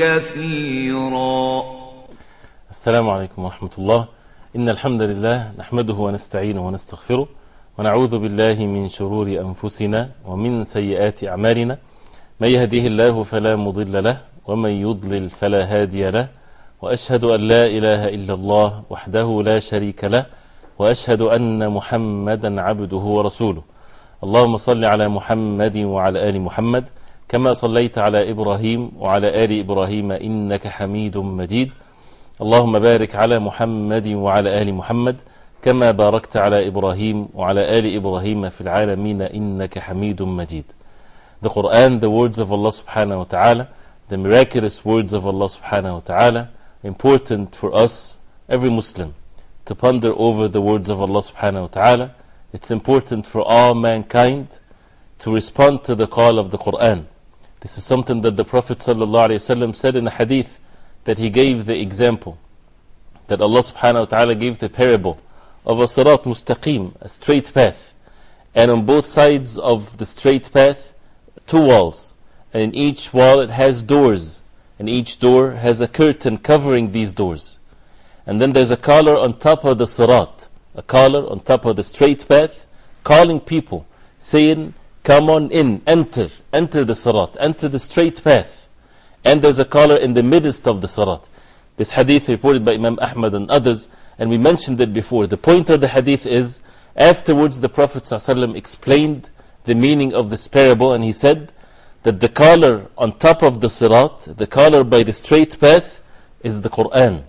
كثيرا. السلام عليكم ورحمة الله. إن الحمد لله نحمده ونستعينه ونستغفره ونعوذ بالله من شرور أنفسنا ومن سيئات أعمالنا. من يهديه الله فلا مضل له ومن يضلل فلا هادي له. وأشهد أن لا إله إلا الله وحده لا شريك له وأشهد أن محمدا عبده ورسوله. اللهم صل على محمد وعلى آل محمد كما صليت على إبراهيم وعلى آل إبراهيم إنك حميد مجيد اللهم بارك على محمد وعلى آل محمد كما باركت على إبراهيم وعلى آل إبراهيم في العالمين إنك حميد مجيد The Quran, the words of Allah subhanahu wa ta'ala, the miraculous words of Allah subhanahu wa ta'ala, important for us, every Muslim, to ponder over the words of Allah subhanahu wa ta'ala. It's important for all mankind to respond to the call of the Quran. This is something that the Prophet ﷺ said in a hadith that he gave the example. That Allah subhanahu wa ta'ala gave the parable of a sirat mustaqim, a straight path. And on both sides of the straight path, two walls. And in each wall it has doors. And each door has a curtain covering these doors. And then there's a collar on top of the sirat, a collar on top of the straight path, calling people, saying, Come on in, enter, enter the Sirat, enter the straight path. And there's a collar in the midst of the Sirat. This hadith reported by Imam Ahmad and others, and we mentioned it before. The point of the hadith is, afterwards the Prophet ﷺ explained the meaning of this parable, and he said that the collar on top of the Sirat, the collar by the straight path, is the Quran.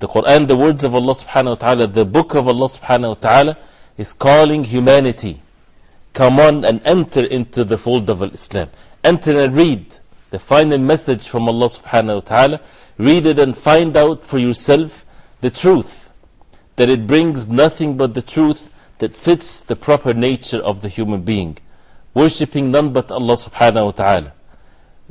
The Quran, the words of Allah wa the book of Allah wa is calling humanity come on and enter into the fold of Islam. Enter and read the final message from Allah subhanahu wa ta'ala. Read it and find out for yourself the truth. That it brings nothing but the truth that fits the proper nature of the human being. Worshipping none but Allah subhanahu wa ta'ala.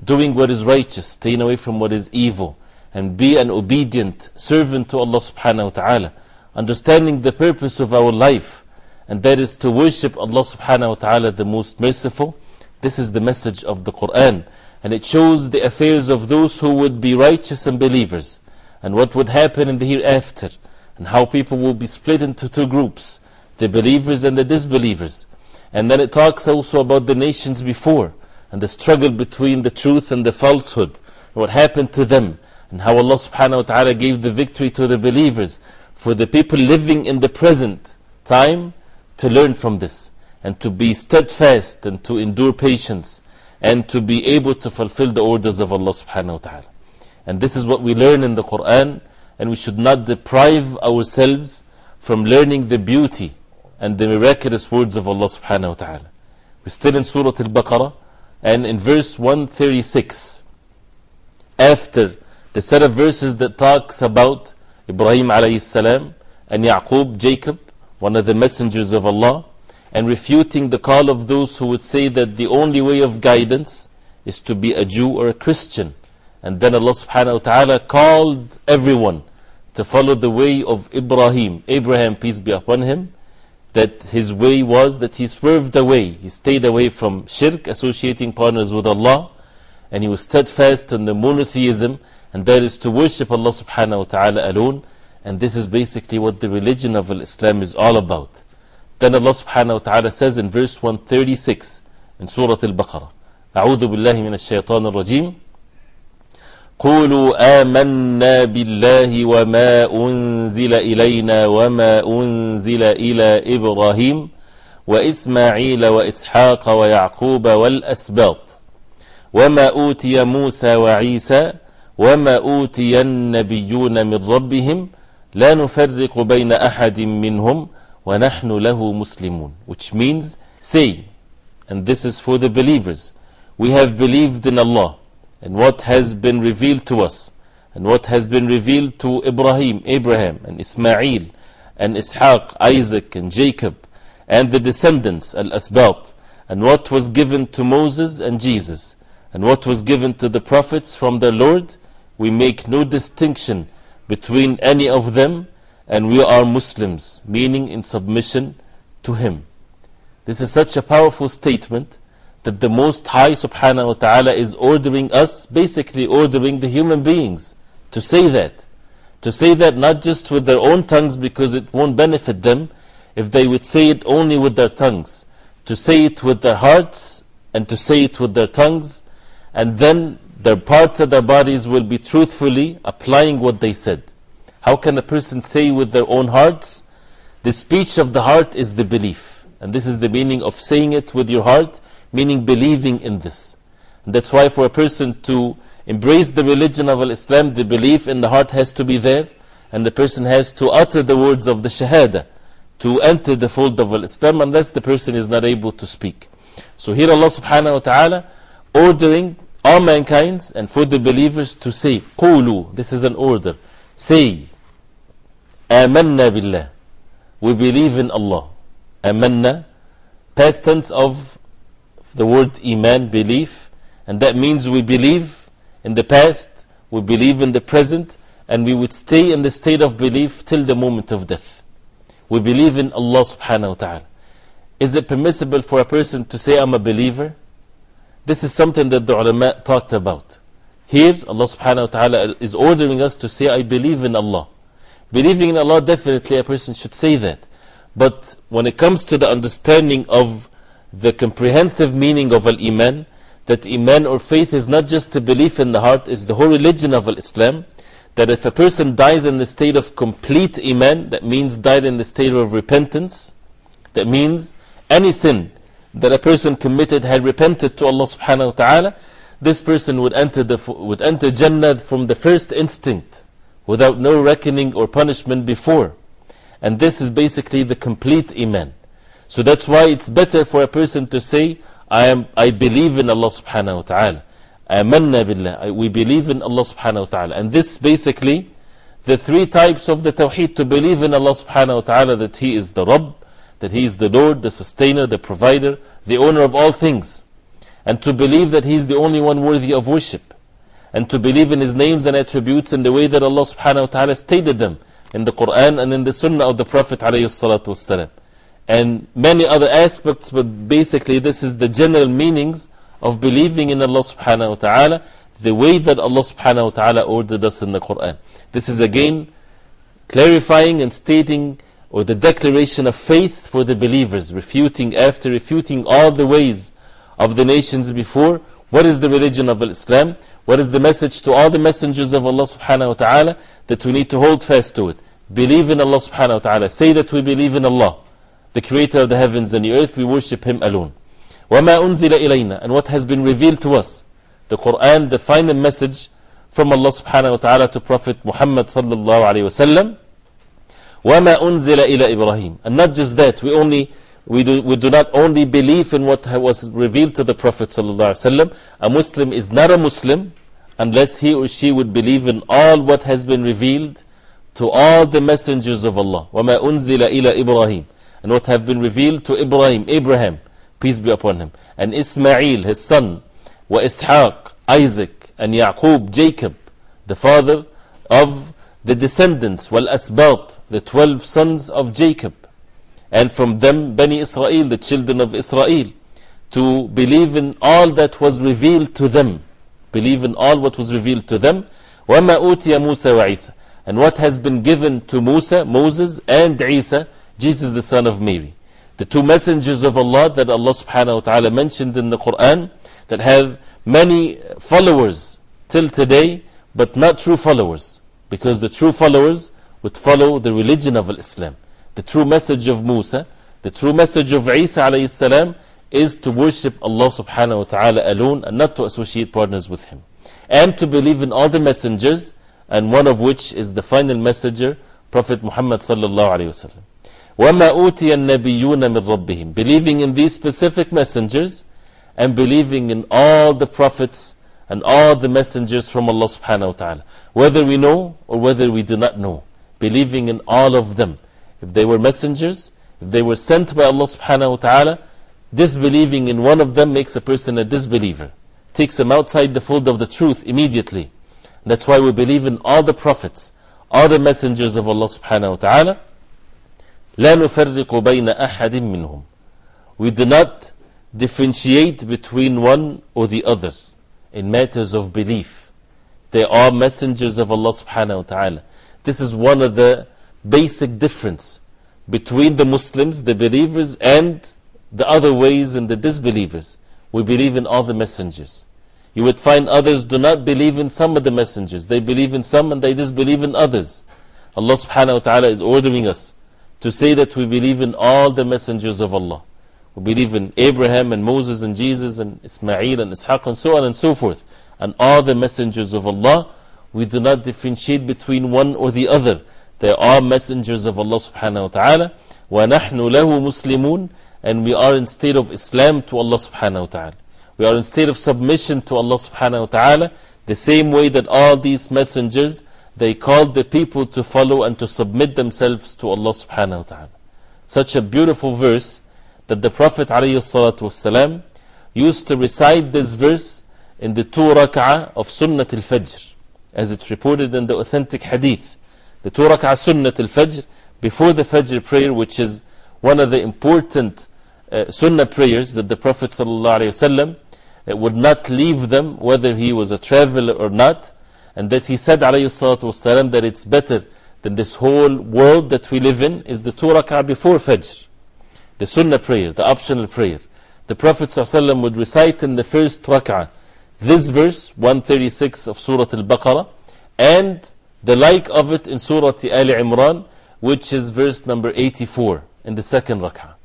Doing what is righteous, staying away from what is evil. And be an obedient servant to Allah subhanahu wa ta'ala. Understanding the purpose of our life and that is to worship Allah subhanahu wa ta'ala the most merciful. This is the message of the Quran. And it shows the affairs of those who would be righteous and believers, and what would happen in the hereafter, and how people will be split into two groups the believers and the disbelievers. And then it talks also about the nations before, and the struggle between the truth and the falsehood, what happened to them, and how Allah subhanahu wa ta'ala gave the victory to the believers. For the people living in the present time, to learn from this and to be steadfast and to endure patience and to be able to fulfill the orders of Allah subhanahu wa ta'ala. And this is what we learn in the Quran, and we should not deprive ourselves from learning the beauty and the miraculous words of Allah subhanahu wa ta'ala. We're still in Surah Al Baqarah, and in verse 136, after the set of verses that talks about Ibrahim alayhi salam and Yaqub, Jacob, one of the messengers of Allah, and refuting the call of those who would say that the only way of guidance is to be a Jew or a Christian. And then Allah subhanahu wa ta'ala called everyone to follow the way of Ibrahim, Abraham, peace be upon him, that his way was that he swerved away, he stayed away from shirk, associating partners with Allah, and he was steadfast on the monotheism, and that is to worship Allah subhanahu wa ta'ala alone. And this is basically what the religion of Islam is all about. Then Allah subhanahu wa ta'ala says in verse 136 in Surah Al-Baqarah, أعوذ بالله من الشيطان الرجيم قولوا آمنا بالله وما أنزل إلينا وما أنزل إلى إبراهيم وإسماعيل وإسحاق ويعقوب والأسباط وما أوتي موسى وعيسى وما أوتي النبيون من ربهم لا نفرق بين أحد منهم ونحن له مسلمون which means say and this is for the believers we have believed in Allah and what has been revealed to us, and what has been revealed to Ibrahim, Abraham, and Ismail, and Ishaq, Isaac, and Jacob, and the descendants, Al Asbat, and what was given to Moses and Jesus, and what was given to the prophets from the Lord, we make no distinction between any of them, and we are Muslims, meaning in submission to Him. This is such a powerful statement that the Most High subhanahu wa ta'ala is ordering us, basically ordering the human beings to say that. To say that not just with their own tongues because it won't benefit them if they would say it only with their tongues. To say it with their hearts and to say it with their tongues, and then their parts of their bodies will be truthfully applying what they said. How can a person say with their own hearts? The speech of the heart is the belief. And this is the meaning of saying it with your heart, meaning believing in this. And that's why for a person to embrace the religion of Islam, the belief in the heart has to be there, and the person has to utter the words of the Shahada to enter the fold of Islam unless the person is not able to speak. So here Allah subhanahu wa ta'ala ordering all mankind and for the believers to say, قولوا, this is an order, say, آمنا بالله, we believe in Allah. Amanna, past tense of the word Iman, belief, and that means we believe in the past, we believe in the present, and we would stay in the state of belief till the moment of death. We believe in Allah subhanahu wa ta'ala. Is it permissible for a person to say, I'm a believer? This is something that the ulama talked about. Here, Allah subhanahu wa ta'ala is ordering us to say, I believe in Allah. Believing in Allah, definitely a person should say that. But when it comes to the understanding of the comprehensive meaning of Al Iman, that Iman or faith is not just a belief in the heart, it's the whole religion of Islam. That if a person dies in the state of complete Iman, that means died in the state of repentance, that means any sin that a person committed had repented to Allah subhanahu wa ta'ala, this person would enter, the, would enter Jannah from the first instinct without no reckoning or punishment before. And this is basically the complete Iman. So that's why it's better for a person to say, I, am, I believe in Allah subhanahu wa ta'ala. Amanna billah. We believe in Allah subhanahu wa ta'ala. And this basically, the three types of the Tawheed to believe in Allah subhanahu wa ta'ala that He is the Rabb, that He is the Lord, the sustainer, the provider, the owner of all things. And to believe that He is the only one worthy of worship. And to believe in His names and attributes in the way that Allah subhanahu wa ta'ala stated them in the Quran and in the Sunnah of the Prophet ﷺ. And many other aspects, but basically, this is the general meanings of believing in Allah subhanahu wa ta'ala, the way that Allah subhanahu wa ta'ala ordered us in the Quran. This is again clarifying and stating or the declaration of faith for the believers, refuting after refuting all the ways of the nations before. What is the religion of Islam? What is the message to all the messengers of Allah subhanahu wa ta'ala? That we need to hold fast to it. Believe in Allah subhanahu wa ta'ala. Say that we believe in Allah, the creator of the heavens and the earth. We worship Him alone. وَمَا أُنزِلَ إِلَيْنَا And what has been revealed to us. The Quran, the final message from Allah subhanahu wa ta'ala to Prophet Muhammad sallallahu alayhi wa sallam. وَمَا أُنزِلَ إِلَى إِبْرَاهِيمَ And not just that, we only we do, we do not only believe in what was revealed to the Prophet ﷺ. A Muslim is not a Muslim unless he or she would believe in all what has been revealed to all the messengers of Allah. وَمَا أُنزِلَ إِلَى إِبْرَاهِيمَ And what have been revealed to Ibrahim, Abraham, peace be upon him, and Ismail, his son, وإسحاق, Isaac, and Yaqub, Jacob, the father of the descendants, والأسباط, the twelve sons of Jacob and from them Bani Israel, the children of Israel, to believe in all that was revealed to them. Believe in all what was revealed to them. وَمَا أُوتِيَ مُوسَى وَعِيسَى And what has been given to Musa, Moses, and Isa, Jesus the son of Mary. The two messengers of Allah that Allah subhanahu wa ta'ala mentioned in the Quran that have many followers till today, but not true followers. Because the true followers would follow the religion of Islam the true message of Musa, the true message of Isa alayhi salam is to worship Allah subhanahu wa ta'ala alone and not to associate partners with Him. And to believe in all the messengers, and one of which is the final messenger, Prophet Muhammad sallallahu alayhi wa sallam. وَمَا أُوتِيَ النَّبِيُّونَ مِن رَبِّهِمْ Believing in these specific messengers and believing in all the prophets and all the messengers from Allah subhanahu wa ta'ala. Whether we know or whether we do not know. Believing in all of them. If they were messengers, if they were sent by Allah subhanahu wa ta'ala, disbelieving in one of them makes a person a disbeliever. Takes him outside the fold of the truth immediately. That's why we believe in all the prophets, all the messengers of Allah subhanahu wa ta'ala. لا نفرق بين أحد منهم. We do not differentiate between one or the other in matters of belief. They are messengers of Allah subhanahu wa ta'ala. This is one of the basic difference between the Muslims, the believers, and the other ways and the disbelievers. We believe in all the messengers. You would find others do not believe in some of the messengers. They believe in some and they disbelieve in others. Allah subhanahu wa ta'ala is ordering us to say that we believe in all the messengers of Allah We believe in Abraham and Moses and Jesus and Ismail and Ishaq and so on and so forth. And all the messengers of Allah, we do not differentiate between one or the other. They are messengers of Allah subhanahu wa ta'ala. وَنَحْنُ لَهُ مُسْلِمُونَ And we are in state of Islam to Allah subhanahu wa ta'ala. We are in state of submission to Allah subhanahu wa ta'ala. The same way that all these messengers, they called the people to follow and to submit themselves to Allah subhanahu wa ta'ala. Such a beautiful verse that the Prophet ﷺ used to recite this verse in the two rak'ah of Sunnat al Fajr, as it's reported in the authentic hadith. The two rak'ah Sunnat al Fajr, before the Fajr prayer, which is one of the important uh, Sunnah prayers that the Prophet ﷺ would not leave them, whether he was a traveler or not, and that he said ﷺ that it's better than this whole world that we live in, is the two rak'ah before Fajr the sunnah prayer, the optional prayer. The Prophet ﷺ would recite in the first rak'ah this verse, 136 of Surah Al Baqarah, and the like of it in Surah Al Imran, which is verse number 84 in the second rak'ah,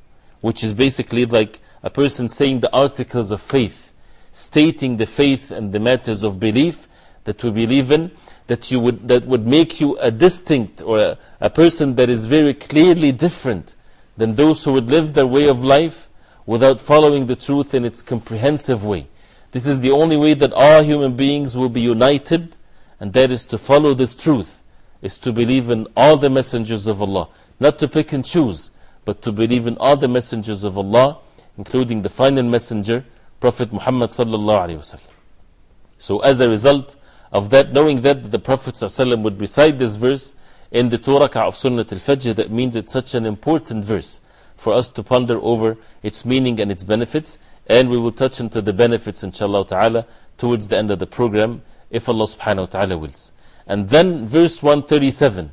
which is basically like a person saying the articles of faith, stating the faith and the matters of belief that we believe in, that, you would, that would make you a distinct or a, a person that is very clearly different than those who would live their way of life without following the truth in its comprehensive way. This is the only way that all human beings will be united, and that is to follow this truth, is to believe in all the messengers of Allah. Not to pick and choose, but to believe in all the messengers of Allah, including the final messenger, Prophet Muhammad So as a result of that, knowing that the Prophet would recite this verse, in the two rak'ah of Sunnah al-Fajr that means it's such an important verse for us to ponder over its meaning and its benefits and we will touch into the benefits inshallah ta'ala towards the end of the program if Allah subhanahu wa ta'ala wills. And then verse 137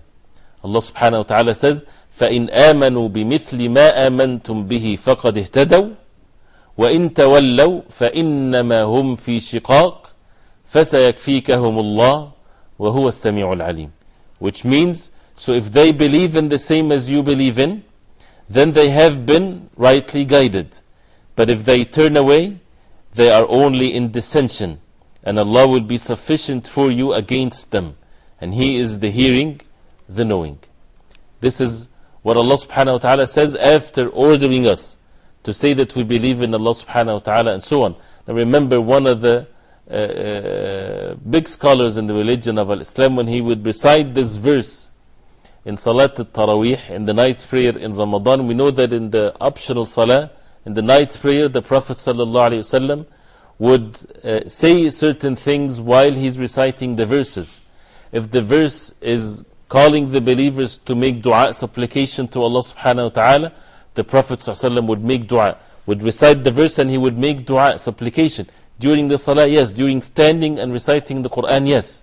Allah subhanahu wa ta'ala says فَإِنْ آمَنُوا بِمِثْلِ مَا آمَنْتُمْ بِهِ فَقَدْ اهْتَدَوْا وَإِن تَوَلَّوْا فَإِنَّمَا هُمْ فِي شِقَاقٍ فَسَيَكْفِيكَهُمُ اللَّهُ وَهُوَ السَّمِيعُ الْعَلِيمُ which means, so if they believe in the same as you believe in, then they have been rightly guided. But if they turn away, they are only in dissension, and Allah will be sufficient for you against them. And He is the hearing, the knowing. This is what Allah subhanahu wa ta'ala says after ordering us to say that we believe in Allah subhanahu wa ta'ala and so on. Now remember, one of the uh, uh, big scholars in the religion of Islam, when he would recite this verse in Salat al Taraweeh, in the night prayer in Ramadan, we know that in the optional Salah, in the night prayer, the Prophet ﷺ would uh, say certain things while he's reciting the verses. If the verse is calling the believers to make dua, supplication to Allah subhanahu wa ta'ala, the Prophet ﷺ would make dua, would recite the verse and he would make dua, supplication. During the salah, yes. During standing and reciting the Quran, yes.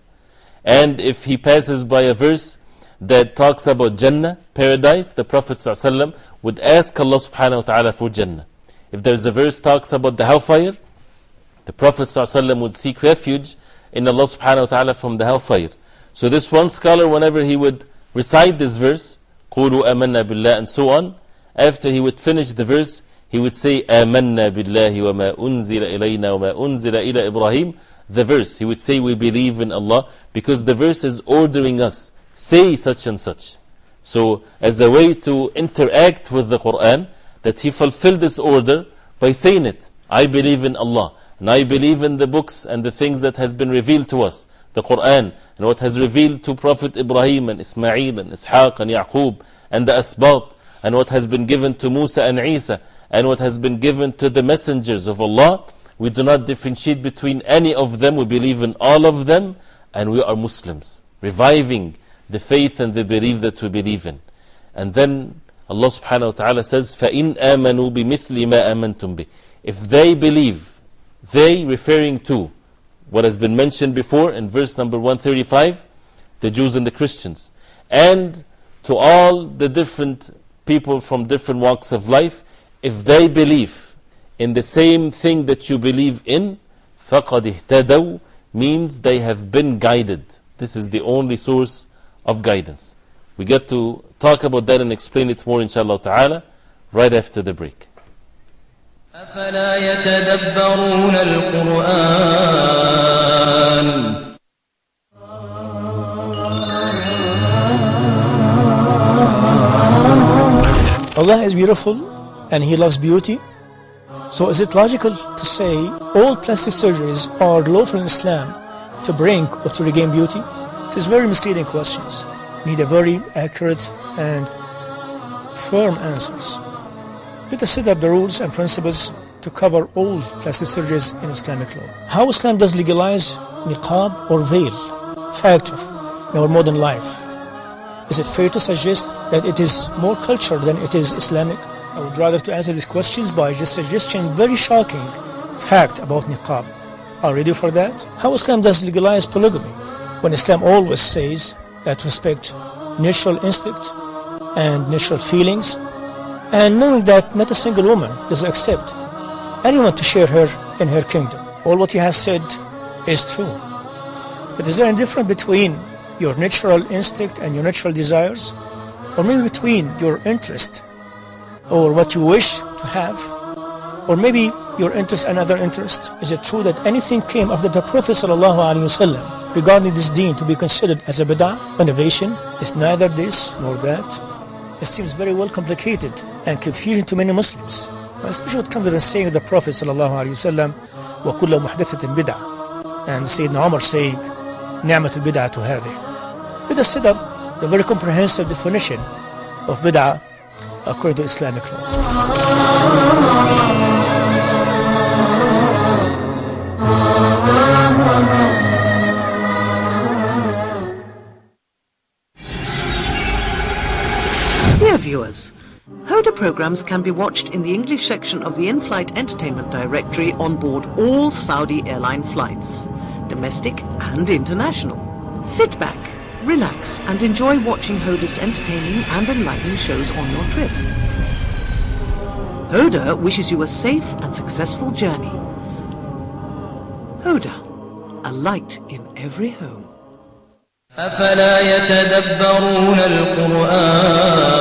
And if he passes by a verse that talks about Jannah, paradise, the Prophet ﷺ would ask Allah subhanahu wa ta'ala for Jannah. If there's a verse talks about the hellfire, the Prophet ﷺ would seek refuge in Allah subhanahu wa ta'ala from the hellfire. So this one scholar, whenever he would recite this verse, قُولُوا أَمَنَّا بِاللَّهِ and so on, after he would finish the verse, he would say, آمنا بالله وما أنزل إلينا وما أنزل إلى إبراهيم. The verse, he would say, we believe in Allah, because the verse is ordering us, say such and such. So, as a way to interact with the Quran, that he fulfilled this order by saying it. I believe in Allah. And I believe in the books and the things that has been revealed to us, the Quran, and what has revealed to Prophet Ibrahim and Ismail and Ishaq and Yaqub and the Asbat, and what has been given to Musa and Isa, and what has been given to the messengers of Allah. We do not differentiate between any of them. We believe in all of them, and we are Muslims, reviving the faith and the belief that we believe in. And then Allah subhanahu wa ta'ala says, فَإِنْ آمَنُوا بِمِثْلِ مَا آمَنْتُمْ بِهِ If they believe, they referring to what has been mentioned before in verse number 135, the Jews and the Christians, and to all the different people from different walks of life, if they believe in the same thing that you believe in, فَقَدْ اهْتَدَوْا means they have been guided. This is the only source of guidance. We get to talk about that and explain it more, inshallah ta'ala, right after the break. أفلا يتدبرون القرآن Allah is beautiful and He loves beauty. So is it logical to say all plastic surgeries are lawful in Islam to bring or to regain beauty? It is very misleading questions. Need a very accurate and firm answers. Let us set up the rules and principles to cover all plastic surgeries in Islamic law. How Islam does legalize niqab or veil factor in our modern life. Is it fair to suggest that it is more cultural than it is Islamic? I would rather to answer these questions by just suggesting very shocking fact about niqab. Are you ready for that? How Islam does legalize polygamy when Islam always says that respect natural instinct and natural feelings and knowing that not a single woman does accept anyone to share her in her kingdom. All what he has said is true. But is there any difference between your natural instinct and your natural desires? Or maybe between your interest or what you wish to have? Or maybe your interest and other interest? Is it true that anything came after the Prophet ﷺ regarding this deen to be considered as a bid'ah, innovation? Is neither this nor that? It seems very well complicated and confusing to many Muslims. Especially when it comes to the saying of the Prophet ﷺ, وَكُلَّ مُحْدَثَةٍ بِدْعَةٍ And Sayyidina Umar saying, نعمة البدعة هذه let us set up the very comprehensive definition of bid'ah according to Islamic law. Dear viewers, Huda programs can be watched in the English section of the in-flight entertainment directory on board all Saudi airline flights, domestic and international. Sit back, relax and enjoy watching Huda's entertaining and enlightening shows on your trip. Huda wishes you a safe and successful journey. Hoda, a light in every home. أفلا يتدبرون القرآن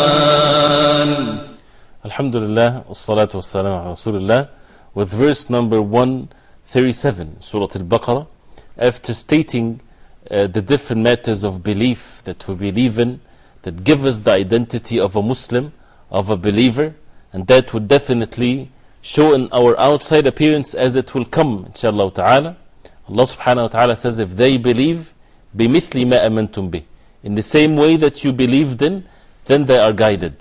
Alhamdulillah, wassalatu wassalamu ala Rasulullah with verse number 137, Surah Al-Baqarah after stating uh, the different matters of belief that we believe in, that give us the identity of a Muslim, of a believer, and that would definitely show in our outside appearance as it will come, inshallah ta'ala. Allah subhanahu wa ta'ala says, if they believe, بِمِثْلِ مَا أَمَنْتُمْ بِهِ In the same way that you believed in, then they are guided.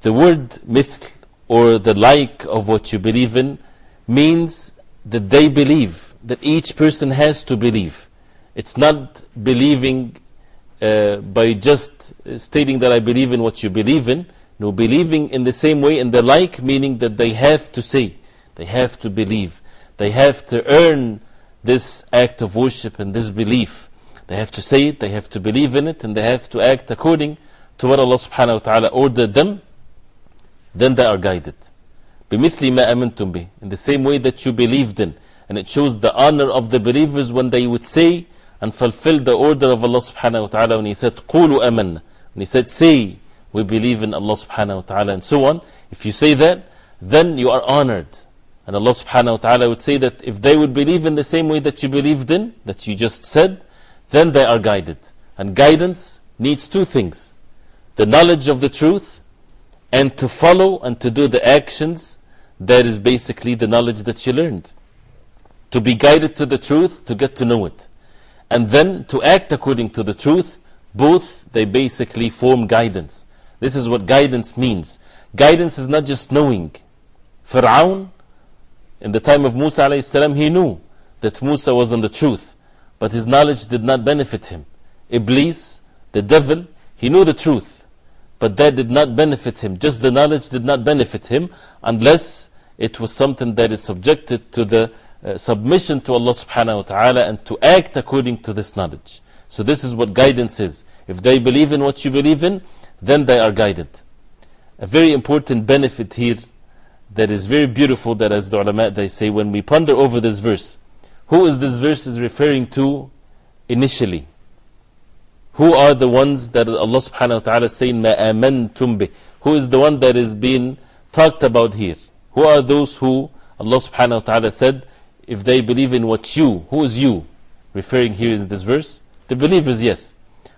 The word mithl, or the like of what you believe in, means that they believe, that each person has to believe. It's not believing uh, by just stating that I believe in what you believe in. No, believing in the same way, in the like, meaning that they have to say, they have to believe, they have to earn this act of worship and this belief. They have to say it, they have to believe in it, and they have to act according to what Allah subhanahu wa ta'ala ordered them. Then they are guided. بِمِثْلِ مَا أَمَنْتُمْ بِهِ In the same way that you believed in. And it shows the honor of the believers when they would say and fulfilled the order of Allah subhanahu wa ta'ala when He said, Qulu amanna. He said, Say, we believe in Allah subhanahu wa ta'ala, and so on. If you say that, then you are honored. And Allah subhanahu wa ta'ala would say that if they would believe in the same way that you believed in, that you just said, then they are guided. And guidance needs two things the knowledge of the truth, and to follow and to do the actions. That is basically the knowledge that you learned. To be guided to the truth, to get to know it. And then to act according to the truth, both they basically form guidance. This is what guidance means. Guidance is not just knowing. Fir'aun, in the time of Musa salam, he knew that Musa was on the truth, but his knowledge did not benefit him. Iblis, the devil, he knew the truth, but that did not benefit him. Just the knowledge did not benefit him unless it was something that is subjected to the uh, submission to Allah subhanahu wa ta'ala and to act according to this knowledge. So, this is what guidance is. If they believe in what you believe in, then they are guided. A very important benefit here that is very beautiful that as the ulama they say when we ponder over this verse, who is this verse is referring to initially? Who are the ones that Allah subhanahu wa ta'ala is saying, مَا آمَنْتُمْ بِهِ Who is the one that is being talked about here? Who are those who Allah subhanahu wa ta'ala said, if they believe in what you, who is you? Referring here in this verse, the believers, yes.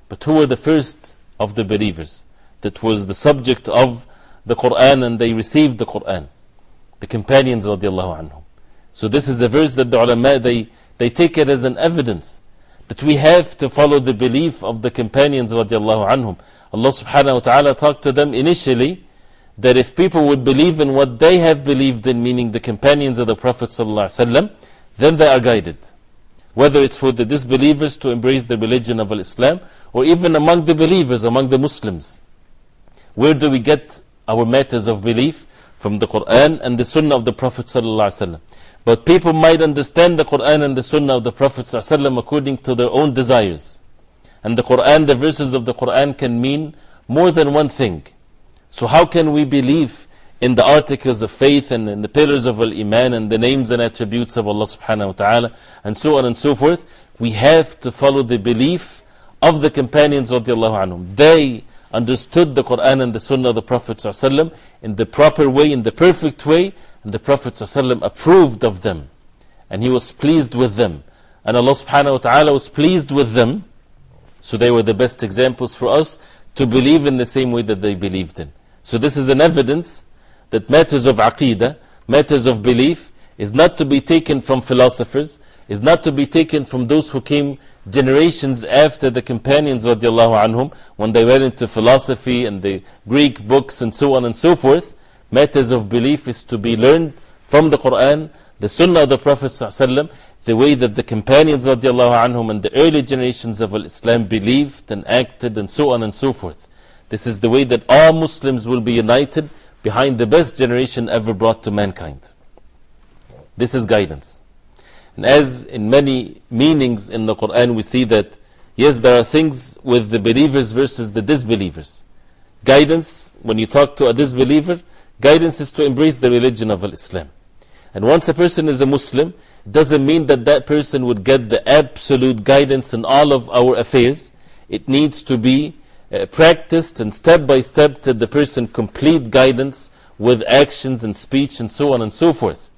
But who were the first of the believers? That was the subject of the Quran and they received the Quran. The companions radiallahu anhum. So this is a verse that the ulama, they, they take it as an evidence that we have to follow the belief of the companions radiallahu anhum. Allah subhanahu wa ta'ala talked to them initially that if people would believe in what they have believed in, meaning the companions of the Prophet wasallam, then they are guided. Whether it's for the disbelievers to embrace the religion of Islam, or even among the believers, among the Muslims. Where do we get our matters of belief? From the Quran and the Sunnah of the Prophet wasallam. But people might understand the Quran and the Sunnah of the Prophet ﷺ according to their own desires. And the Quran, the verses of the Quran can mean more than one thing. So, how can we believe in the articles of faith and in the pillars of Al Iman and the names and attributes of Allah subhanahu wa ta'ala and so on and so forth? We have to follow the belief of the companions of anhum. They understood the Quran and the Sunnah of the Prophet in the proper way, in the perfect way, and the Prophet approved of them. And he was pleased with them. And Allah subhanahu wa ta'ala was pleased with them. So they were the best examples for us to believe in the same way that they believed in. So this is an evidence that matters of aqidah, matters of belief, is not to be taken from philosophers, is not to be taken from those who came generations after the companions radiallahu anhum, when they went into philosophy and the Greek books and so on and so forth matters of belief is to be learned from the Quran, the Sunnah of the Prophet the way that the companions anhum and the early generations of Islam believed and acted and so on and so forth. This is the way that all Muslims will be united behind the best generation ever brought to mankind. This is guidance. And as in many meanings in the Quran, we see that yes, there are things with the believers versus the disbelievers. Guidance, when you talk to a disbeliever, Guidance is to embrace the religion of Islam. And once a person is a Muslim, it doesn't mean that that person would get the absolute guidance in all of our affairs. It needs to be uh, practiced and step by step did the person complete guidance with actions and speech and so on and so forth.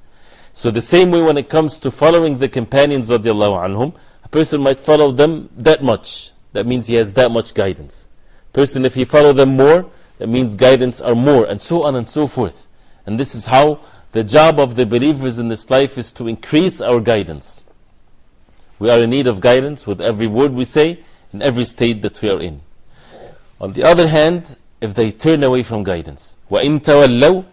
So, the same way when it comes to following the companions, anhum, a person might follow them that much. That means he has that much guidance. Person, if he follow them more, that means guidance are more, and so on and so forth. And this is how the job of the believers in this life is to increase our guidance. We are in need of guidance with every word we say, in every state that we are in. On the other hand, if they turn away from guidance, وَإِن تَوَلَّوْا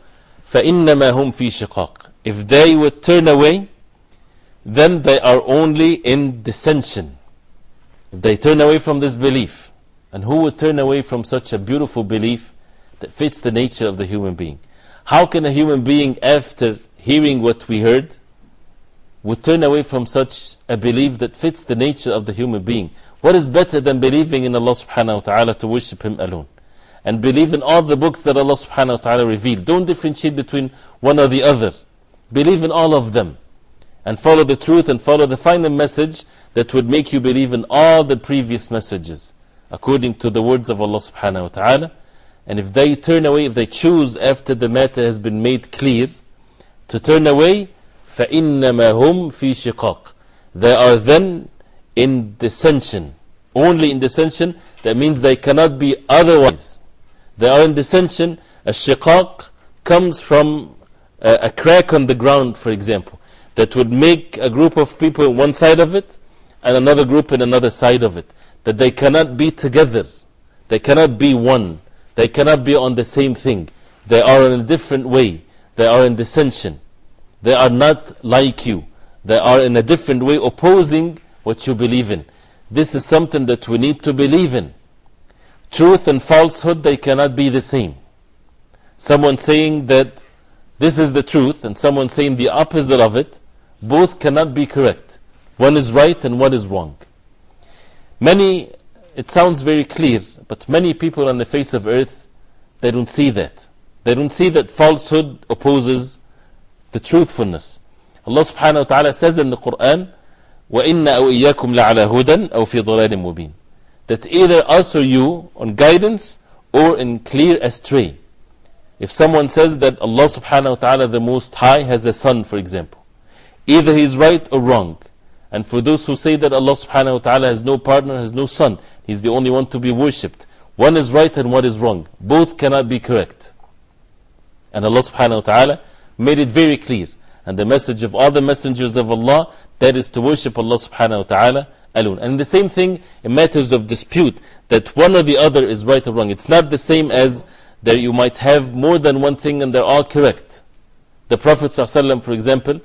فَإِنَّمَا هُمْ فِي شِقَاقٍ If they would turn away, then they are only in dissension. If they turn away from this belief, and who would turn away from such a beautiful belief that fits the nature of the human being. How can a human being, after hearing what we heard, would turn away from such a belief that fits the nature of the human being? What is better than believing in Allah subhanahu wa ta'ala to worship Him alone? And believe in all the books that Allah subhanahu wa ta'ala revealed. Don't differentiate between one or the other. Believe in all of them. And follow the truth and follow the final message that would make you believe in all the previous messages. According to the words of Allah subhanahu wa ta'ala. And if they turn away, if they choose after the matter has been made clear to turn away, فَإِنَّمَا هُمْ فِي شِقَاقٍ They are then in dissension. Only in dissension, that means they cannot be otherwise. They are in dissension. A shiqaq comes from a, a crack on the ground, for example. that would make a group of people in one side of it and another group in another side of it. That they cannot be together. They cannot be one. They cannot be on the same thing. They are in a different way. They are in dissension. They are not like you. They are in a different way opposing what you believe in. This is something that we need to believe in. Truth and falsehood, they cannot be the same. Someone saying that this is the truth and someone saying the opposite of it, both cannot be correct. One is right and one is wrong. Many, it sounds very clear, but many people on the face of earth, they don't see that. They don't see that falsehood opposes the truthfulness. Allah subhanahu wa ta'ala says in the Quran, وَإِنَّ أَوْ إِيَّاكُمْ لَعَلَى هُدًى أَوْ فِي ضَلَالٍ مُبِينٍ That either us or you on guidance or in clear astray. If someone says that Allah subhanahu wa ta'ala the Most High has a son, for example, either he is right or wrong. And for those who say that Allah subhanahu wa ta'ala has no partner, has no son, He's the only one to be worshipped. One is right and one is wrong. Both cannot be correct. And Allah subhanahu wa ta'ala made it very clear. and the message of all the messengers of Allah, that is to worship Allah subhanahu wa ta'ala alone. And the same thing in matters of dispute, that one or the other is right or wrong. It's not the same as that you might have more than one thing and they're all correct. The Prophet for example,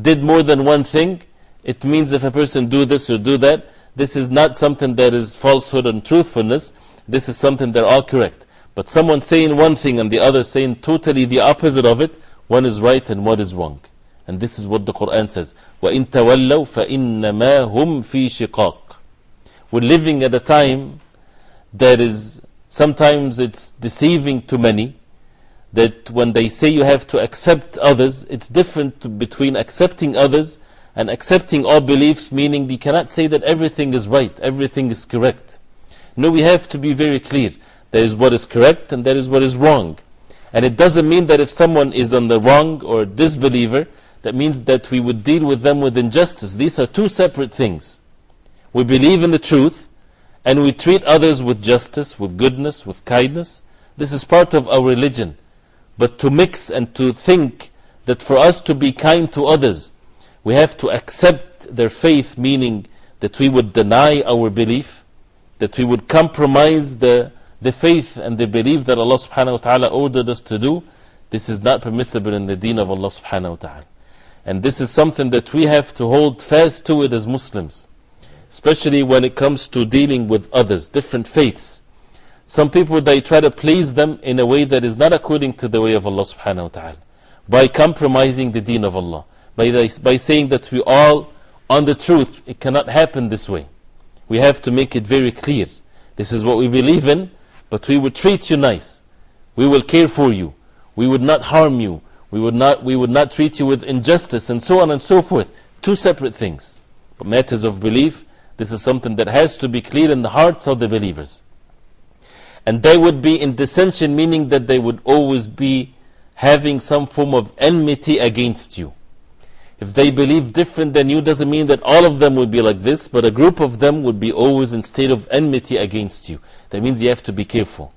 did more than one thing. It means if a person do this or do that, this is not something that is falsehood and truthfulness. This is something that all correct. But someone saying one thing and the other saying totally the opposite of it, one is right and one is wrong. And this is what the Quran says. وَإِن تَوَلَّوْا فَإِنَّمَا هُمْ فِي شِقَاقٍ We're living at a time that is, sometimes it's deceiving to many. That when they say you have to accept others, it's different between accepting others and accepting all beliefs, meaning you cannot say that everything is right, everything is correct. No, we have to be very clear. There is what is correct and there is what is wrong. And it doesn't mean that if someone is on the wrong or disbeliever, that means that we would deal with them with injustice. These are two separate things. We believe in the truth and we treat others with justice, with goodness, with kindness. This is part of our religion. But to mix and to think that for us to be kind to others, we have to accept their faith, meaning that we would deny our belief, that we would compromise the, the faith and the belief that Allah subhanahu wa ta'ala ordered us to do. This is not permissible in the deen of Allah subhanahu wa ta'ala. And this is something that we have to hold fast to it as Muslims, especially when it comes to dealing with others, different faiths. Some people, they try to please them in a way that is not according to the way of Allah subhanahu wa ta'ala, by compromising the deen of Allah, by, by saying that we all on the truth. It cannot happen this way. We have to make it very clear. This is what we believe in, but we will treat you nice. We will care for you. We would not harm you. We would not, we would not treat you with injustice, and so on and so forth. Two separate things. But matters of belief, this is something that has to be clear in the hearts of the believers. And they would be in dissension, meaning that they would always be having some form of enmity against you. If they believe different than you, doesn't mean that all of them would be like this, but a group of them would be always in state of enmity against you. That means you have to be careful.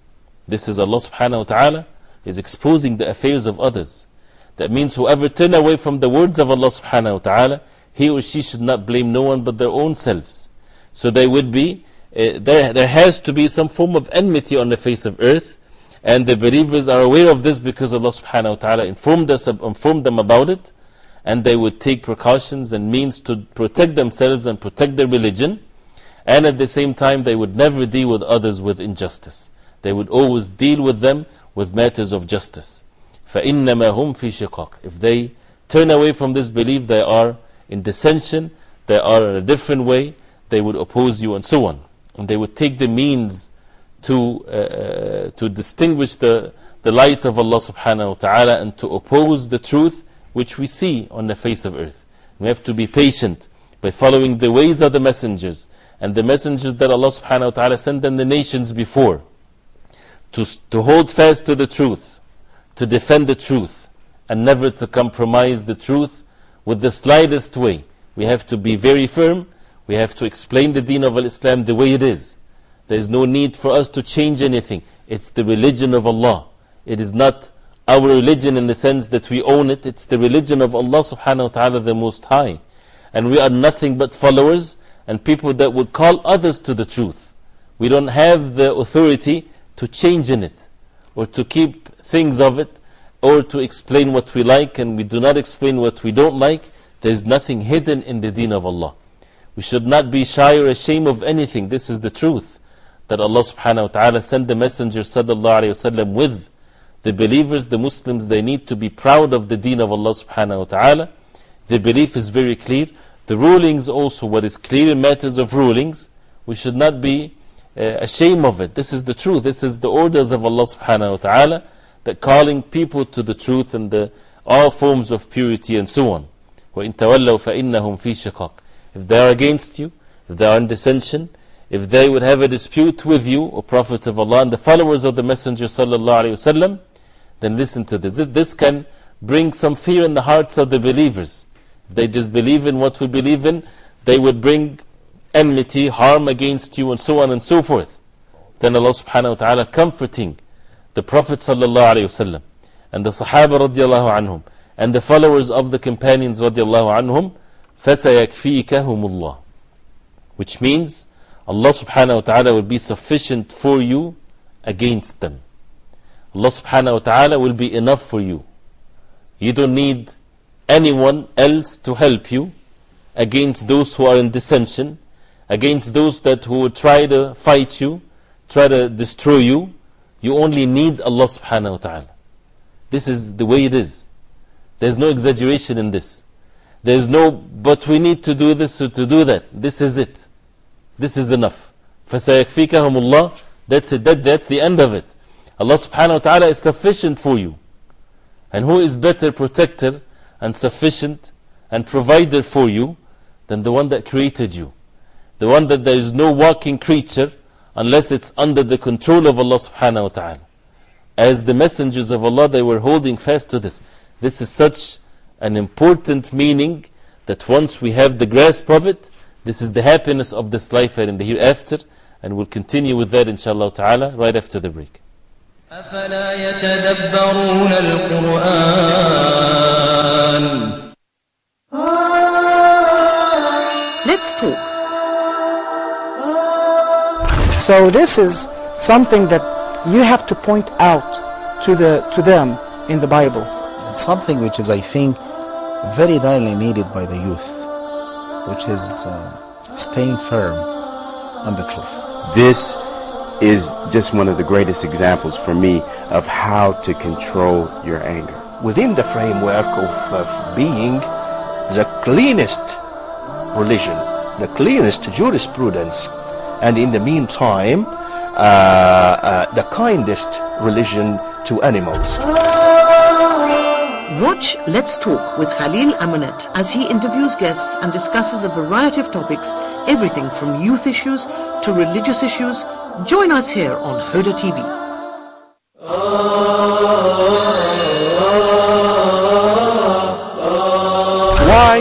This is Allah subhanahu wa ta'ala is exposing the affairs of others. That means whoever turn away from the words of Allah subhanahu wa ta'ala, he or she should not blame no one but their own selves. So they would be, uh, there, there has to be some form of enmity on the face of earth. And the believers are aware of this because Allah subhanahu wa ta'ala informed, us, informed them about it. And they would take precautions and means to protect themselves and protect their religion. And at the same time, they would never deal with others with injustice. They would always deal with them with matters of justice. فَإِنَّمَا هُمْ فِي شِقَاقٍ If they turn away from this belief, they are in dissension, they are in a different way, they would oppose you and so on. And they would take the means to, uh, to distinguish the, the light of Allah subhanahu wa ta'ala and to oppose the truth which we see on the face of earth. We have to be patient by following the ways of the messengers and the messengers that Allah subhanahu wa ta'ala sent in the nations before to, to hold fast to the truth, to defend the truth, and never to compromise the truth with the slightest way. We have to be very firm. We have to explain the deen of Islam the way it is. There is no need for us to change anything. It's the religion of Allah. It is not our religion in the sense that we own it. It's the religion of Allah subhanahu wa ta'ala, the Most High. And we are nothing but followers and people that would call others to the truth. We don't have the authority to change in it or to keep things of it or to explain what we like and we do not explain what we don't like. There is nothing hidden in the deen of Allah. We should not be shy or ashamed of anything. This is the truth that Allah subhanahu wa ta'ala sent the Messenger sallallahu alayhi wa sallam with. The believers, the Muslims, they need to be proud of the deen of Allah subhanahu wa ta'ala. The belief is very clear. The rulings also, what is clear in matters of rulings, we should not be uh, ashamed of it. This is the truth. This is the orders of Allah subhanahu wa ta'ala that calling people to the truth and the, all forms of purity and so on. وَإِن تَوَلَّوْا فَإِنَّهُمْ فِي شِقَاقٍ If they are against you, if they are in dissension, if they would have a dispute with you, O Prophet of Allah, and the followers of the Messenger sallallahu alayhi wasallam, then listen to this. This can bring some fear in the hearts of the believers. If they just believe in what we believe in, they would bring enmity, harm against you, and so on and so forth. Then Allah subhanahu wa ta'ala comforting the Prophet sallallahu alayhi wasallam and the Sahaba radiallahu anhum and the followers of the companions radiallahu anhum, فَسَيَكْفِيكَهُمُ اللَّهِ Which means Allah subhanahu wa ta'ala will be sufficient for you against them. Allah subhanahu wa ta'ala will be enough for you. You don't need anyone else to help you against those who are in dissension, against those that who would try to fight you, try to destroy you. You only need Allah subhanahu wa ta'ala. This is the way it is. There's no exaggeration in this. There's no, but we need to do this or to do that. This is it. This is enough. فَسَيَكْفِيكَهُمُ اللَّهِ That's it. That, that's the end of it. Allah subhanahu wa ta'ala is sufficient for you. And who is better protector and sufficient and provider for you than the one that created you? The one that there is no walking creature unless it's under the control of Allah subhanahu wa ta'ala. As the messengers of Allah, they were holding fast to this. This is such an important meaning that once we have the grasp of it, this is the happiness of this life and in the hereafter. And we'll continue with that inshallah ta'ala right after the break. أفلا يتدبرون القرآن Let's talk. so this is something that you have to point out to, the, to them in the Bible. something which is, I think, very direly needed by the youth, which is uh, staying firm on the truth. This is just one of the greatest examples for me of how to control your anger. within the framework of, of being the cleanest religion, the cleanest jurisprudence, and in the meantime, uh, uh, the kindest religion to animals. Watch Let's Talk with Khalil Amanet as he interviews guests and discusses a variety of topics, everything from youth issues to religious issues. Join us here on Huda TV. Why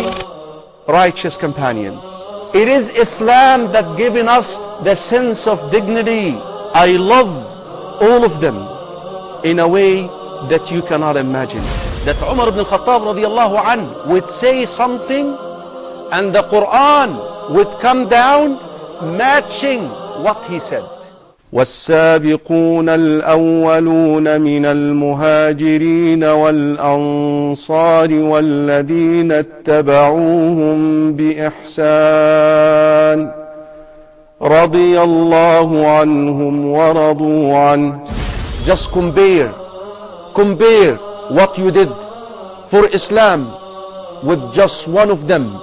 righteous companions? It is Islam that given us the sense of dignity. I love all of them in a way that you cannot imagine. That Umar ibn al-Khattab radiallahu anh would say something and the Quran would come down matching what he said. والسابقون الأولون من المهاجرين والأنصار والذين اتبعوهم بإحسان رضي الله عنهم ورضوا عنه Just compare, compare what you did for Islam with just one of them.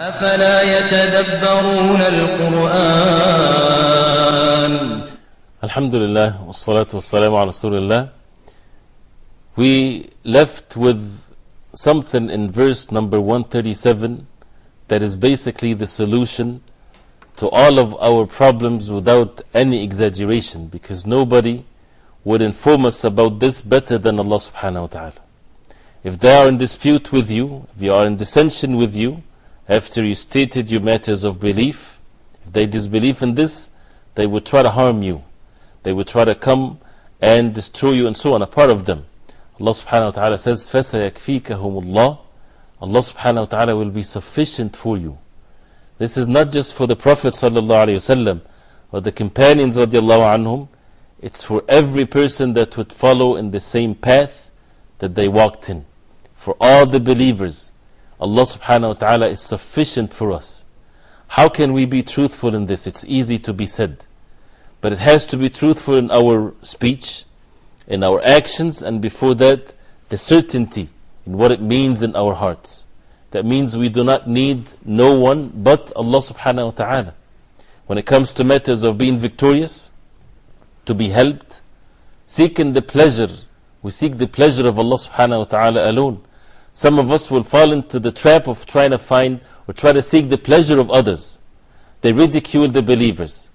أفلا يتدبرون القرآن Alhamdulillah, wassalatu wassalamu ala Rasulillah. We left with something in verse number 137 that is basically the solution to all of our problems without any exaggeration because nobody would inform us about this better than Allah subhanahu wa ta'ala. If they are in dispute with you, if you are in dissension with you, after you stated your matters of belief, if they disbelieve in this, they would try to harm you. They would try to come and destroy you and so on, a part of them. Allah subhanahu wa ta'ala says, فَسَيَكْفِيكَهُمُ اللَّهِ Allah subhanahu wa ta'ala will be sufficient for you. This is not just for the Prophet sallallahu alayhi wasallam or the companions radiallahu anhum. It's for every person that would follow in the same path that they walked in. For all the believers, Allah subhanahu wa ta'ala is sufficient for us. How can we be truthful in this? It's easy to be said. But it has to be truthful in our speech, in our actions, and before that, the certainty in what it means in our hearts. That means we do not need no one but Allah subhanahu wa ta'ala. When it comes to matters of being victorious, to be helped, seeking the pleasure, we seek the pleasure of Allah subhanahu wa ta'ala alone. Some of us will fall into the trap of trying to find or try to seek the pleasure of others. They ridicule the believers.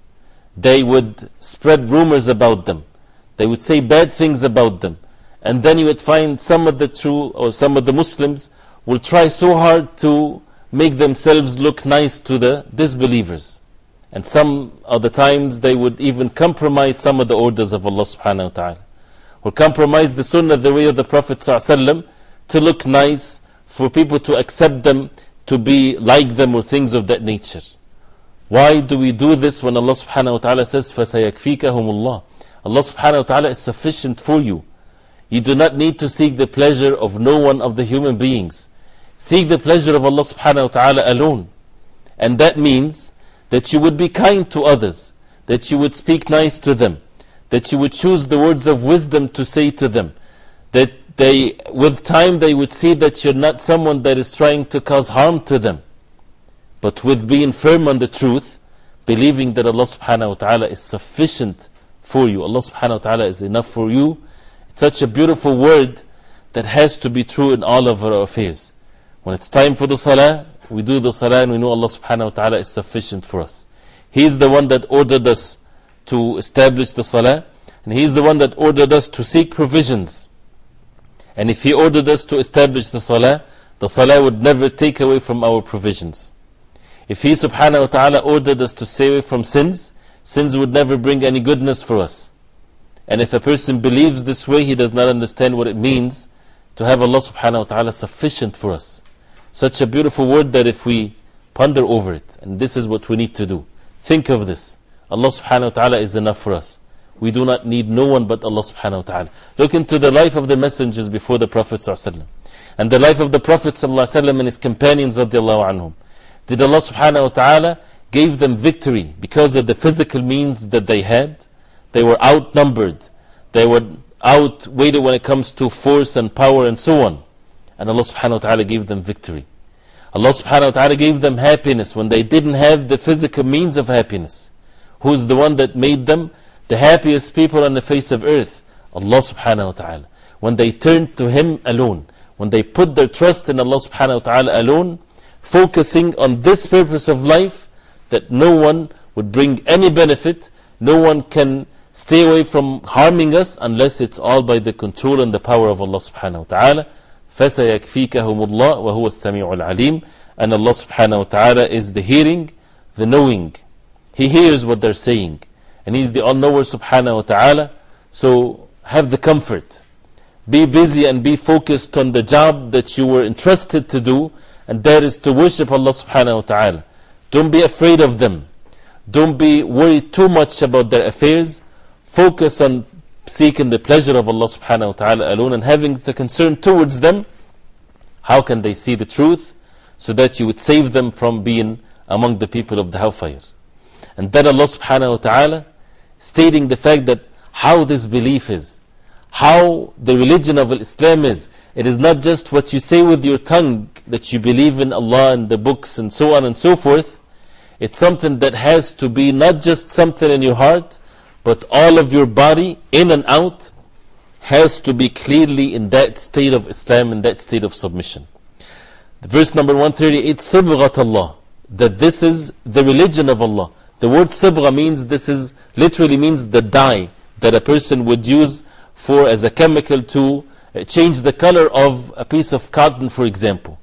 They would spread rumors about them. They would say bad things about them. And then you would find some of the true or some of the Muslims will try so hard to make themselves look nice to the disbelievers. And some of the times they would even compromise some of the orders of Allah subhanahu wa ta'ala. Or compromise the sunnah, the way of the Prophet sallallahu to look nice, for people to accept them, to be like them, or things of that nature. Why do we do this when Allah subhanahu wa ta'ala says, فَسَيَكْفِيكَهُمُ اللَّهِ Allah subhanahu wa ta'ala is sufficient for you. You do not need to seek the pleasure of no one of the human beings. Seek the pleasure of Allah subhanahu wa ta'ala alone. And that means that you would be kind to others, that you would speak nice to them, that you would choose the words of wisdom to say to them, that they, with time they would see that you're not someone that is trying to cause harm to them. But with being firm on the truth, believing that Allah subhanahu wa ta'ala is sufficient for you, Allah subhanahu wa ta'ala is enough for you, it's such a beautiful word that has to be true in all of our affairs. When it's time for the salah, we do the salah and we know Allah subhanahu wa ta'ala is sufficient for us. He is the one that ordered us to establish the salah, and He is the one that ordered us to seek provisions. And if He ordered us to establish the salah, the salah would never take away from our provisions. If He subhanahu wa ta'ala ordered us to stay away from sins, sins would never bring any goodness for us. And if a person believes this way, he does not understand what it means to have Allah subhanahu wa ta'ala sufficient for us. Such a beautiful word that if we ponder over it, and this is what we need to do. Think of this. Allah subhanahu wa ta'ala is enough for us. We do not need no one but Allah subhanahu wa ta'ala. Look into the life of the messengers before the Prophet sallallahu and the life of the Prophet sallallahu and his companions radiallahu anhum. Did Allah subhanahu wa ta'ala gave them victory because of the physical means that they had? They were outnumbered. They were outweighed when it comes to force and power and so on. And Allah subhanahu wa ta'ala gave them victory. Allah subhanahu wa ta'ala gave them happiness when they didn't have the physical means of happiness. Who's the one that made them the happiest people on the face of earth? Allah subhanahu wa ta'ala. When they turned to Him alone, when they put their trust in Allah subhanahu wa ta'ala alone, focusing on this purpose of life, that no one would bring any benefit, no one can stay away from harming us unless it's all by the control and the power of Allah subhanahu wa ta'ala. فَسَيَكْفِيكَهُمُ اللَّهُ وَهُوَ السَّمِيعُ الْعَلِيمُ And Allah subhanahu wa ta'ala is the hearing, the knowing. He hears what they're saying. And He's the all-knower subhanahu wa ta'ala. So have the comfort. Be busy and be focused on the job that you were entrusted to do, and that is to worship Allah subhanahu wa ta'ala. Don't be afraid of them. Don't be worried too much about their affairs focus on seeking the pleasure of Allah subhanahu wa ta'ala alone and having the concern towards them, how can they see the truth so that you would save them from being among the people of the hellfire? And then Allah subhanahu wa ta'ala stating the fact that how this belief is, how the religion of Islam is. It is not just what you say with your tongue that you believe in Allah and the books and so on and so forth. It's something that has to be not just something in your heart, but all of your body, in and out, has to be clearly in that state of Islam, in that state of submission. Verse number 138 Sibghat Allah. That this is the religion of Allah. The word Sibgha means this is literally means the dye that a person would use for as a chemical to uh, change the color of a piece of cotton, for example.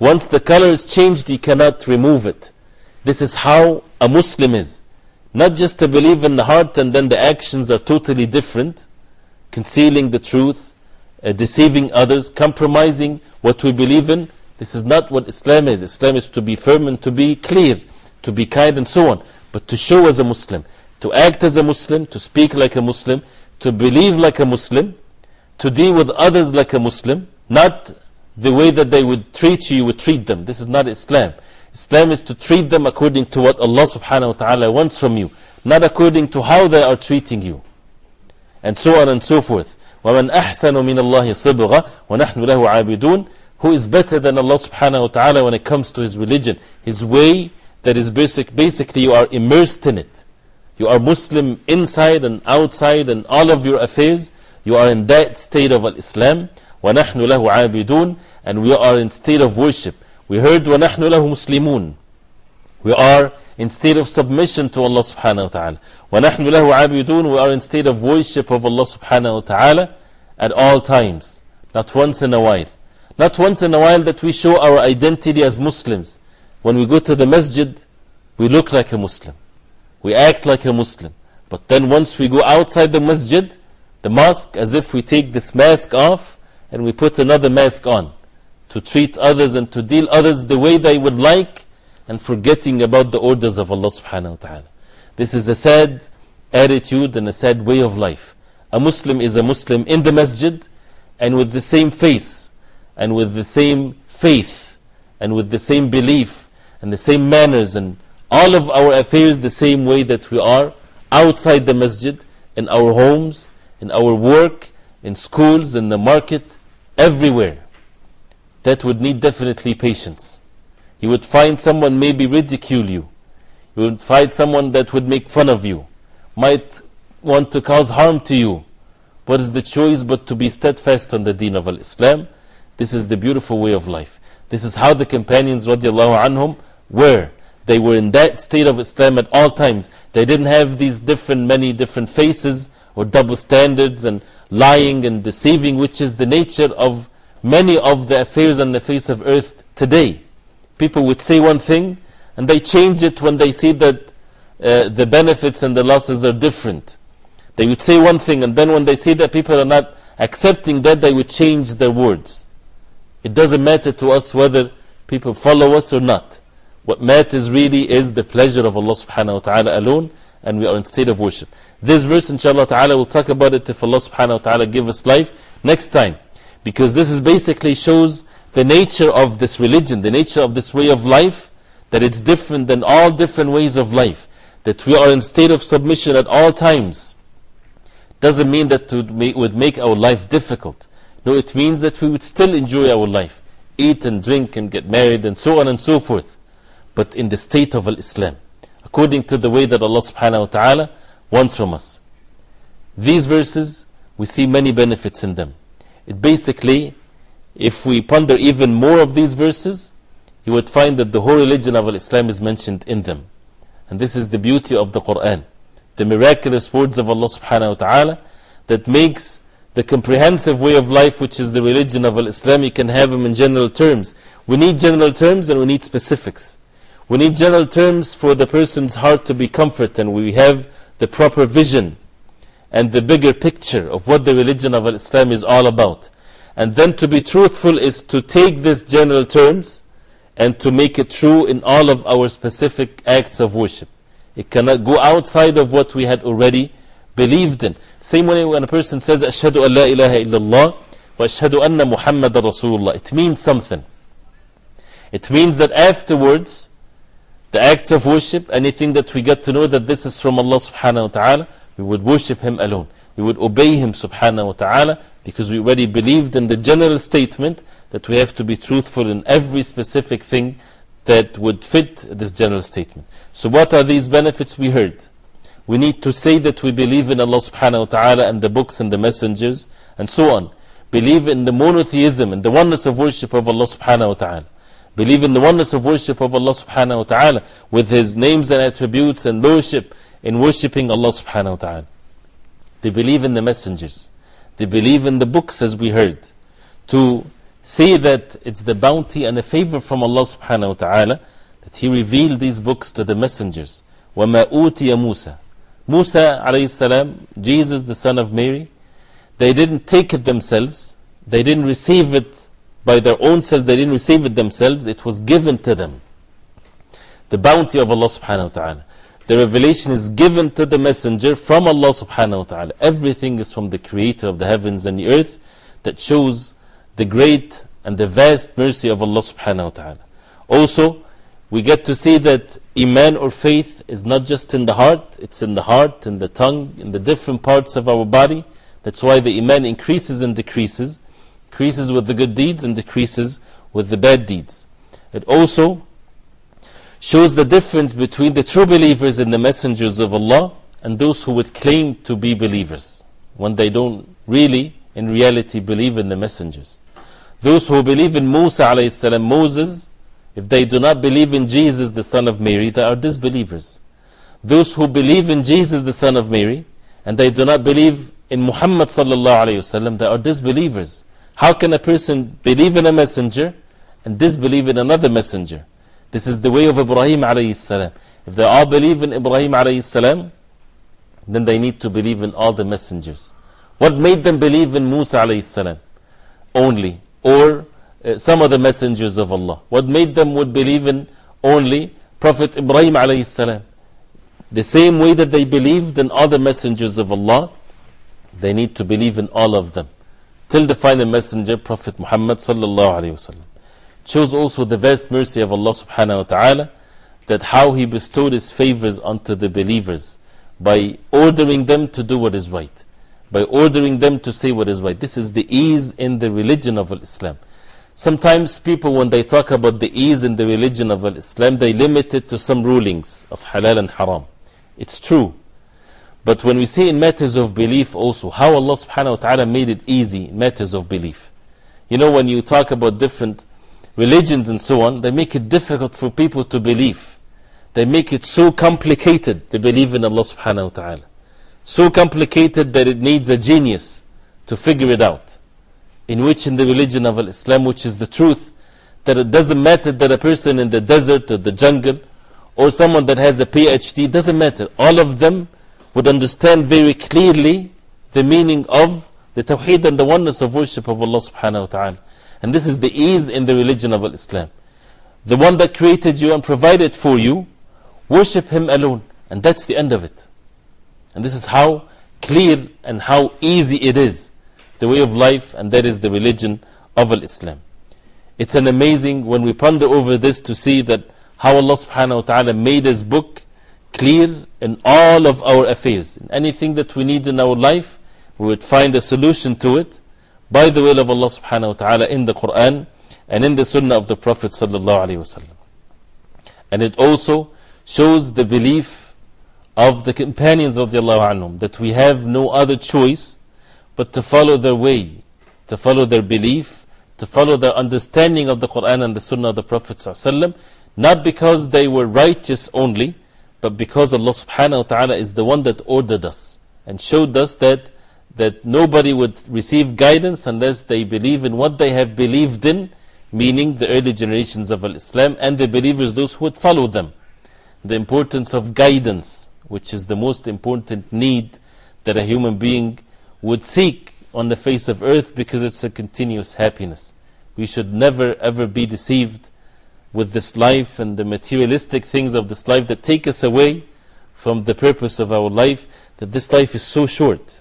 Once the color is changed, you cannot remove it. This is how a Muslim is. Not just to believe in the heart and then the actions are totally different, concealing the truth, uh, deceiving others, compromising what we believe in. This is not what Islam is. Islam is to be firm and to be clear, to be kind and so on. But to show as a Muslim, to act as a Muslim, to speak like a Muslim, to believe like a Muslim, to deal with others like a Muslim, not the way that they would treat you, you would treat them. This is not Islam. Islam is to treat them according to what Allah subhanahu wa ta'ala wants from you, not according to how they are treating you. And so on and so forth. وَمَنْ أَحْسَنُ مِنَ اللَّهِ صِبْغَ وَنَحْنُ لَهُ عَابِدُونَ Who is better than Allah subhanahu wa ta'ala when it comes to His religion? His way that is basic, basically you are immersed in it. You are Muslim inside and outside and all of your affairs. You are in that state of Islam. وَنَحْنُ لَهُ عَابِدُونَ And we are in state of worship. We heard وَنَحْنُ لَهُ مُسْلِمُونَ We are in state of submission to Allah subhanahu wa ta'ala. وَنَحْنُ لَهُ عَابِدُونَ We are in state of worship of Allah subhanahu wa ta'ala at all times. Not once in a while. Not once in a while that we show our identity as Muslims. When we go to the masjid, we look like a Muslim. We act like a Muslim. But then once we go outside the masjid, the mosque, as if we take this mask off and we put another mask on to treat others and to deal others the way they would like and forgetting about the orders of Allah subhanahu wa ta'ala. This is a sad attitude and a sad way of life. A Muslim is a Muslim in the masjid and with the same face and with the same faith and with the same belief and the same manners and all of our affairs the same way that we are outside the masjid, in our homes, in our work, in schools, in the market, everywhere. That would need definitely patience. You would find someone maybe ridicule you. You would find someone that would make fun of you, might want to cause harm to you. What is the choice but to be steadfast on the deen of Islam? This is the beautiful way of life. This is how the companions radiallahu anhum were. They were in that state of Islam at all times. They didn't have these different, many different faces or double standards and lying and deceiving, which is the nature of many of the affairs on the face of earth today. People would say one thing and they change it when they see that uh, the benefits and the losses are different. They would say one thing and then when they see that people are not accepting that, they would change their words. It doesn't matter to us whether people follow us or not. What matters really is the pleasure of Allah subhanahu wa ta'ala alone, and we are in state of worship. This verse, inshallah ta'ala, we'll talk about it if Allah subhanahu wa ta'ala give us life next time. Because this is basically shows the nature of this religion, the nature of this way of life, that it's different than all different ways of life. That we are in state of submission at all times. Doesn't mean that it would make our life difficult. No, it means that we would still enjoy our life. Eat and drink and get married and so on and so forth but in the state of Islam, according to the way that Allah subhanahu wa ta'ala wants from us. These verses, we see many benefits in them. It basically, if we ponder even more of these verses, you would find that the whole religion of Islam is mentioned in them. And this is the beauty of the Quran. The miraculous words of Allah subhanahu wa ta'ala that makes the comprehensive way of life, which is the religion of Islam, you can have them in general terms. We need general terms and we need specifics. We need general terms for the person's heart to be comforted, and we have the proper vision and the bigger picture of what the religion of Islam is all about. And then to be truthful is to take these general terms and to make it true in all of our specific acts of worship. It cannot go outside of what we had already believed in. Same way when a person says, Ashhadu an la ilaha illallah wa ashhadu anna Muhammad Rasulullah. It means something. It means that afterwards, the acts of worship, anything that we get to know that this is from Allah subhanahu wa ta'ala, we would worship Him alone. We would obey Him subhanahu wa ta'ala because we already believed in the general statement that we have to be truthful in every specific thing that would fit this general statement. So, what are these benefits we heard? We need to say that we believe in Allah subhanahu wa ta'ala and the books and the messengers and so on. Believe in the monotheism and the oneness of worship of Allah subhanahu wa ta'ala. Believe in the oneness of worship of Allah subhanahu wa ta'ala with His names and attributes and lordship in worshipping Allah subhanahu wa ta'ala. They believe in the messengers. They believe in the books as we heard. To see that it's the bounty and a favor from Allah subhanahu wa ta'ala that He revealed these books to the messengers. وَمَا أُوتِيَ مُوسَى Musa alayhi salam, Jesus the son of Mary, they didn't take it themselves, they didn't receive it by their own self, they didn't receive it themselves, it was given to them. The bounty of Allah subhanahu wa ta'ala. The revelation is given to the messenger from Allah subhanahu wa ta'ala. Everything is from the creator of the heavens and the earth that shows the great and the vast mercy of Allah subhanahu wa ta'ala. Also, we get to see that Iman or faith is not just in the heart, it's in the heart, in the tongue, in the different parts of our body. That's why the Iman increases and decreases, increases with the good deeds and decreases with the bad deeds. It also shows the difference between the true believers and the messengers of Allah and those who would claim to be believers when they don't really, in reality, believe in the messengers. Those who believe in Musa salam, Moses, if they do not believe in Jesus, the son of Mary, they are disbelievers. Those who believe in Jesus, the son of Mary, and they do not believe in Muhammad wasallam, they are disbelievers. How can a person believe in a messenger and disbelieve in another messenger? This is the way of Ibrahim alayhi salam. If they all believe in Ibrahim alayhi salam, then they need to believe in all the messengers. What made them believe in Musa alayhi salam only? Or uh, some of the messengers of Allah? What made them would believe in only Prophet Ibrahim alayhi salam? The same way that they believed in all the messengers of Allah, they need to believe in all of them. Till the final messenger, Prophet Muhammad sallallahu alayhi wasallam. Shows also the vast mercy of Allah subhanahu wa ta'ala that how He bestowed His favors unto the believers by ordering them to do what is right, by ordering them to say what is right. This is the ease in the religion of Islam. Sometimes people, when they talk about the ease in the religion of Islam, they limit it to some rulings of halal and haram. It's true. But when we see in matters of belief also, how Allah subhanahu wa ta'ala made it easy in matters of belief. You know, when you talk about different religions and so on, they make it difficult for people to believe. They make it so complicated, to believe in Allah subhanahu wa ta'ala. So complicated that it needs a genius to figure it out. In which, in the religion of Islam, which is the truth, that it doesn't matter that a person in the desert or the jungle or someone that has a PhD, doesn't matter. All of them would understand very clearly the meaning of the Tawheed and the oneness of worship of Allah subhanahu wa ta'ala. And this is the ease in the religion of Islam. The one that created you and provided for you, worship Him alone. And that's the end of it. And this is how clear and how easy it is, the way of life, and that is the religion of Islam. It's an amazing when we ponder over this to see that how Allah subhanahu wa ta'ala made His book clear in all of our affairs. In anything that we need in our life, we would find a solution to it by the will of Allah subhanahu wa ta'ala in the Quran and in the Sunnah of the Prophet sallallahu alayhi wasallam. And it also shows the belief of the companions of anhum that we have no other choice but to follow their way, to follow their belief, to follow their understanding of the Quran and the Sunnah of the Prophet sallallahu not because they were righteous only, but because Allah subhanahu wa ta'ala is the one that ordered us and showed us that that nobody would receive guidance unless they believe in what they have believed in, meaning the early generations of Islam and the believers, those who would follow them. The importance of guidance, which is the most important need that a human being would seek on the face of earth because it's a continuous happiness. We should never ever be deceived with this life and the materialistic things of this life that take us away from the purpose of our life, that this life is so short.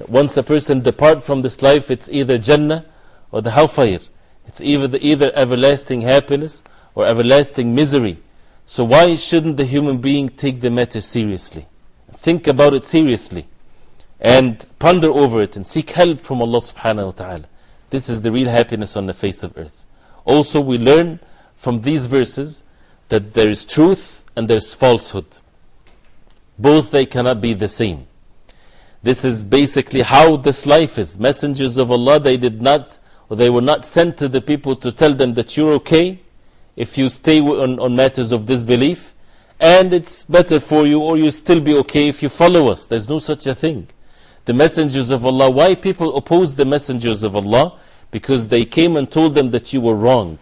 That once a person depart from this life, it's either Jannah or the hellfire. It's either, either everlasting happiness or everlasting misery. So, why shouldn't the human being take the matter seriously? Think about it seriously and ponder over it and seek help from Allah subhanahu wa ta'ala. This is the real happiness on the face of earth. Also, we learn from these verses that there is truth and there is falsehood. Both they cannot be the same. This is basically how this life is. Messengers of Allah, they did not, or they were not sent to the people to tell them that you're okay if you stay on, on matters of disbelief, and it's better for you, or you still be okay if you follow us. There's no such a thing. The messengers of Allah, why people oppose the messengers of Allah? because they came and told them that you were wrong.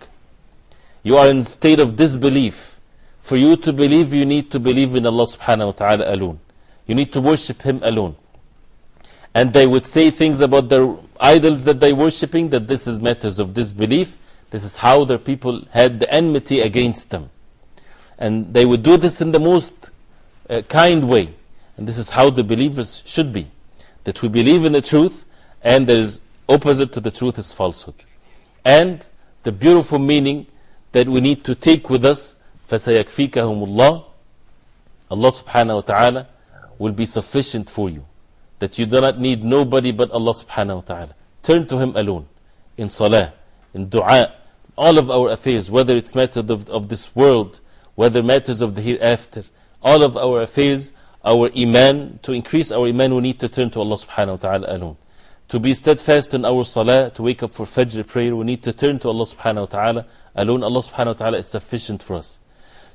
You are in state of disbelief. For you to believe, you need to believe in Allah subhanahu wa ta'ala alone. You need to worship Him alone And they would say things about their idols that they worshipping, that this is matters of disbelief. This is how their people had the enmity against them. And they would do this in the most uh, kind way. And this is how the believers should be. That we believe in the truth, and there is opposite to the truth is falsehood. And the beautiful meaning that we need to take with us, فَسَيَكْفِيكَهُمُ اللَّهِ Allah subhanahu wa ta'ala will be sufficient for you. That you do not need nobody but Allah subhanahu wa ta'ala. Turn to Him alone. In salah, in dua, all of our affairs, whether it's matters of, of this world, whether matters of the hereafter, all of our affairs, our iman, to increase our iman, we need to turn to Allah subhanahu wa ta'ala alone. To be steadfast in our salah, to wake up for Fajr prayer, we need to turn to Allah subhanahu wa ta'ala alone. Allah subhanahu wa ta'ala is sufficient for us.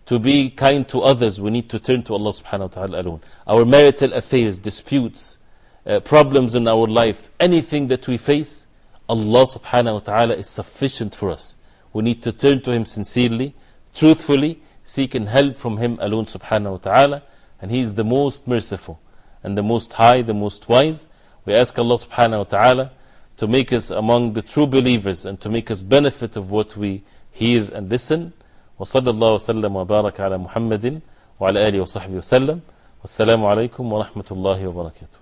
To be kind to others, we need to turn to Allah subhanahu wa ta'ala alone. Our marital affairs, disputes, uh, problems in our life, anything that we face, Allah subhanahu wa ta'ala is sufficient for us. We need to turn to Him sincerely, truthfully, seeking help from Him alone subhanahu wa ta'ala. And He is the most merciful and the most high, the most wise. We ask Allah subhanahu wa ta'ala to make us among the true believers and to make us benefit of what we hear and listen. وصلى الله وسلم وبارك على محمد وعلى آله وصحبه وسلم والسلام عليكم ورحمة الله وبركاته أفلا